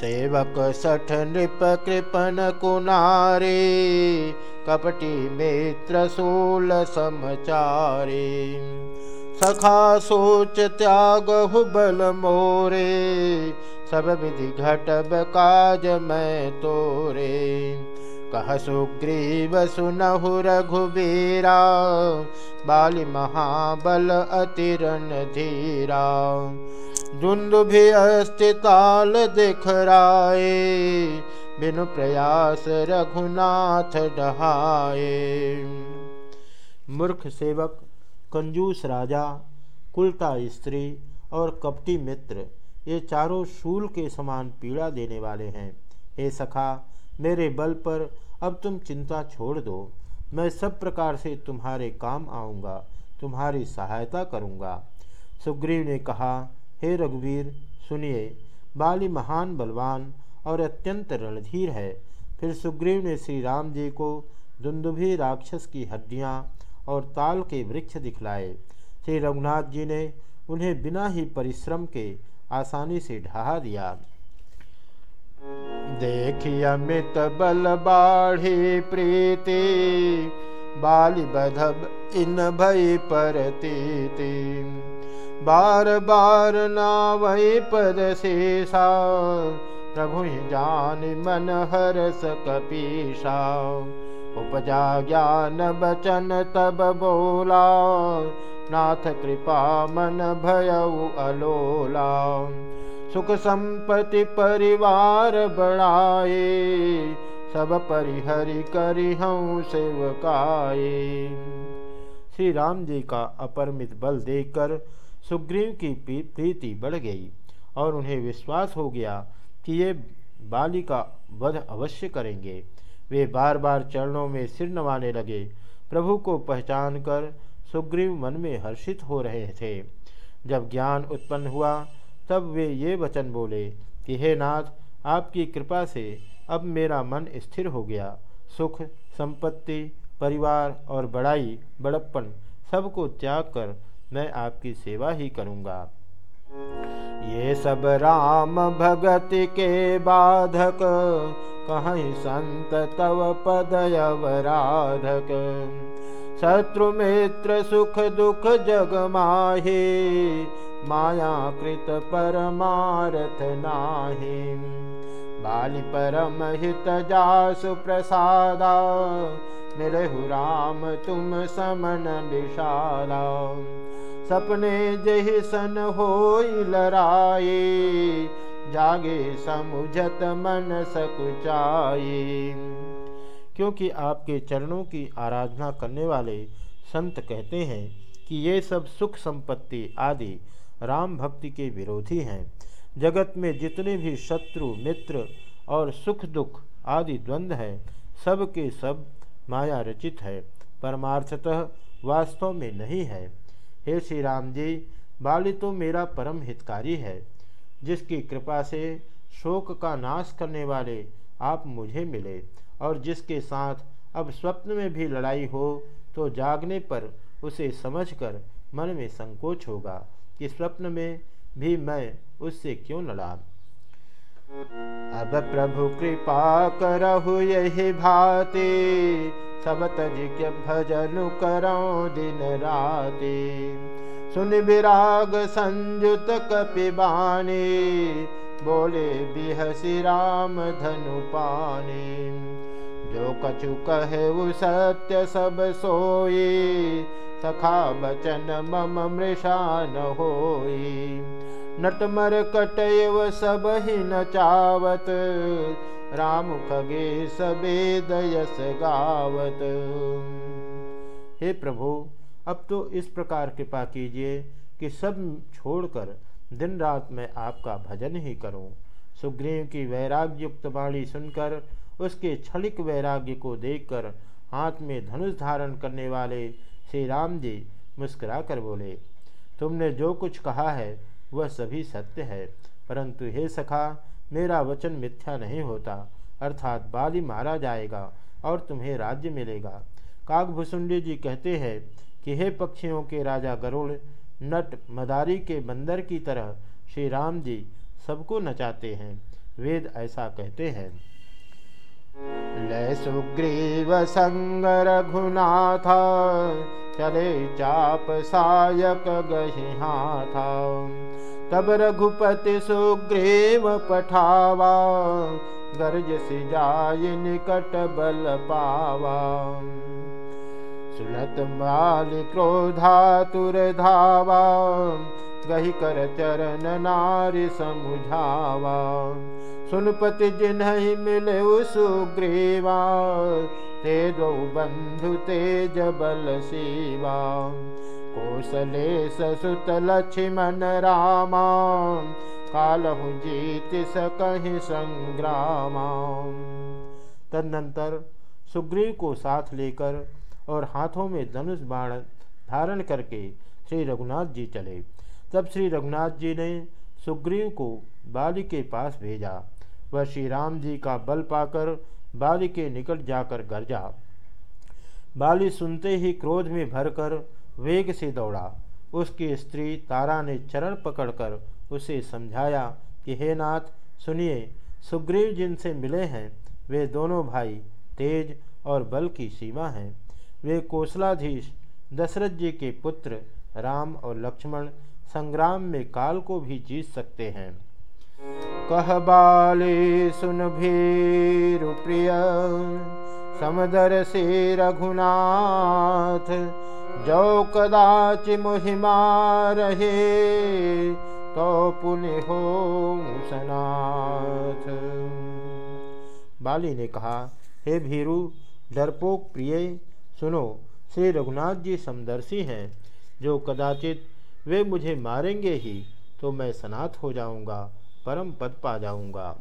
सेवक सठ नृप कृपन कुनारे, कपटी मित्र सूल समचारे। सखा सोच त्याग बल मोरे, सब विधि घटब काज मैं तोरे। कह सुग्रीव सुनहु रघुबीरा, बाली महाबल अतिरन धीरा। अस्तिताल दिखराए बिनु प्रयास रघुनाथ डहाए मूर्ख सेवक, कंजूस राजा कुलता स्त्री और कपटी मित्र, ये चारों शूल के समान पीड़ा देने वाले हैं। हे सखा, मेरे बल पर अब तुम चिंता छोड़ दो। मैं सब प्रकार से तुम्हारे काम आऊँगा, तुम्हारी सहायता करूँगा। सुग्रीव ने कहा हे रघुवीर, सुनिए, बाली महान बलवान और अत्यंत रणधीर है। फिर सुग्रीव ने श्री राम जी को दुंदुभी राक्षस की हड्डियाँ और ताल के वृक्ष दिखलाए। श्री रघुनाथ जी ने उन्हें बिना ही परिश्रम के आसानी से ढहा दिया। देखी अमित बल बाढ़ी प्रीति, बाली बधब इन भई परती बार बार ना वही पद शेषा। प्रभु जान मन हर कपीसा उपजा ज्ञान बचन तब बोला। नाथ कृपा मन भय अलोला। सुख संपत्ति परिवार बढ़ाए। सब परिहरि करि हूँ सेवकाए। श्री राम जी का अपरमित बल देखकर सुग्रीव की प्रीति बढ़ गई और उन्हें विश्वास हो गया कि ये बाली का वध अवश्य करेंगे। वे बार बार चरणों में सिर नवाने लगे। प्रभु को पहचान कर सुग्रीव मन में हर्षित हो रहे थे। जब ज्ञान उत्पन्न हुआ, तब वे ये वचन बोले कि, हे नाथ, आपकी कृपा से अब मेरा मन स्थिर हो गया। सुख, संपत्ति, परिवार और बड़ाई, बड़प्पन सबको त्याग कर मैं आपकी सेवा ही करूँगा। ये सब राम भगत के बाधक, कहीं संत तव पदयवराधक। शत्रु मित्र सुख दुख जग माहे माया कृत परमारथ नाही। बाली परम हित जासु प्रसादा, मिलहु राम तुम समन विशाला। सपने जहि सन हो लराए जागे समुझत मन सकुचाए क्योंकि आपके चरणों की आराधना करने वाले संत कहते हैं कि ये सब सुख संपत्ति आदि राम भक्ति के विरोधी हैं। जगत में जितने भी शत्रु, मित्र और सुख दुख आदि द्वंद्व हैं सब के सब माया रचित है, परमार्थतः वास्तव में नहीं है। हे श्री राम जी, बाली तो मेरा परम हितकारी है, जिसकी कृपा से शोक का नाश करने वाले आप मुझे मिले, और जिसके साथ अब स्वप्न में भी लड़ाई हो तो जागने पर उसे समझकर मन में संकोच होगा कि स्वप्न में भी मैं उससे क्यों लड़ा। अब प्रभु कृपा करहु यही भाते सब तज भजन करो दिन राति। सुन विराग संयुत कपिबानी बोले बिहसी राम धनु पाने। जो कछु कहे वो सत्य सब सोई सखा बचन मम मृषा न होई नटमर कटयव सब ही न चावत राम खगे सबेद यस गावत हे प्रभु, अब तो इस प्रकार कृपा कीजिए कि सब छोड़कर दिन रात मैं आपका भजन ही करूँ। सुग्रीव की वैराग्य युक्त वाणी सुनकर, उसके छलिक वैराग्य को देखकर, हाथ में धनुष धारण करने वाले श्री राम जी मुस्कुरा कर बोले, तुमने जो कुछ कहा है, वह सभी सत्य है परंतु हे सखा मेरा वचन मिथ्या नहीं होता, अर्थात बाली मारा जाएगा और तुम्हें राज्य मिलेगा। काकभुसुंडी जी कहते हैं कि हे पक्षियों के राजा गरुड़, नट मदारी के बंदर की तरह श्री राम जी सबको नचाते हैं। वेद ऐसा कहते हैं। लय सुग्रीव संग रघुनाथ, चले चाप सायक गहिहा था तब रघुपति सुग्रीव पठावा गर्ज सिजाय निकट बल पावा। सुनत बाल क्रोधातुर धावा गही कर चरण नारी समुझावा। सुनपति जिन्ह मिले सुग्रीवा ते दो बंधु तेज बल शिवा कौशले ससुत लक्ष्मण रामा कालहु जीत सकहि संग्राम। तदनंतर सुग्रीव को साथ लेकर और हाथों में धनुष बाण धारण करके श्री रघुनाथ जी चले। तब श्री रघुनाथ जी ने सुग्रीव को बाली के पास भेजा। वह श्री राम जी का बल पाकर बाली के निकट जाकर गरजा। बाली सुनते ही क्रोध में भरकर वेग से दौड़ा। उसकी स्त्री तारा ने चरण पकड़कर उसे समझाया कि, हे नाथ, सुनिए, सुग्रीव जिनसे मिले हैं, वे दोनों भाई तेज और बल की सीमा हैं। वे कोसलाधीश, दशरथ जी के पुत्र, राम और लक्ष्मण, संग्राम में काल को भी जीत सकते हैं। कह बाले, सुन भीरु प्रिय समदर से रघुनाथ जो कदाचि मुहिमा रहे तो पुण्य हो सनाथ बाली ने कहा, हे भीरु, डरपोक प्रिय, सुनो, श्री रघुनाथ जी समदर्शी हैं। जो कदाचित वे मुझे मारेंगे ही तो मैं सनाथ हो जाऊँगा, परम पद पा जाऊँगा।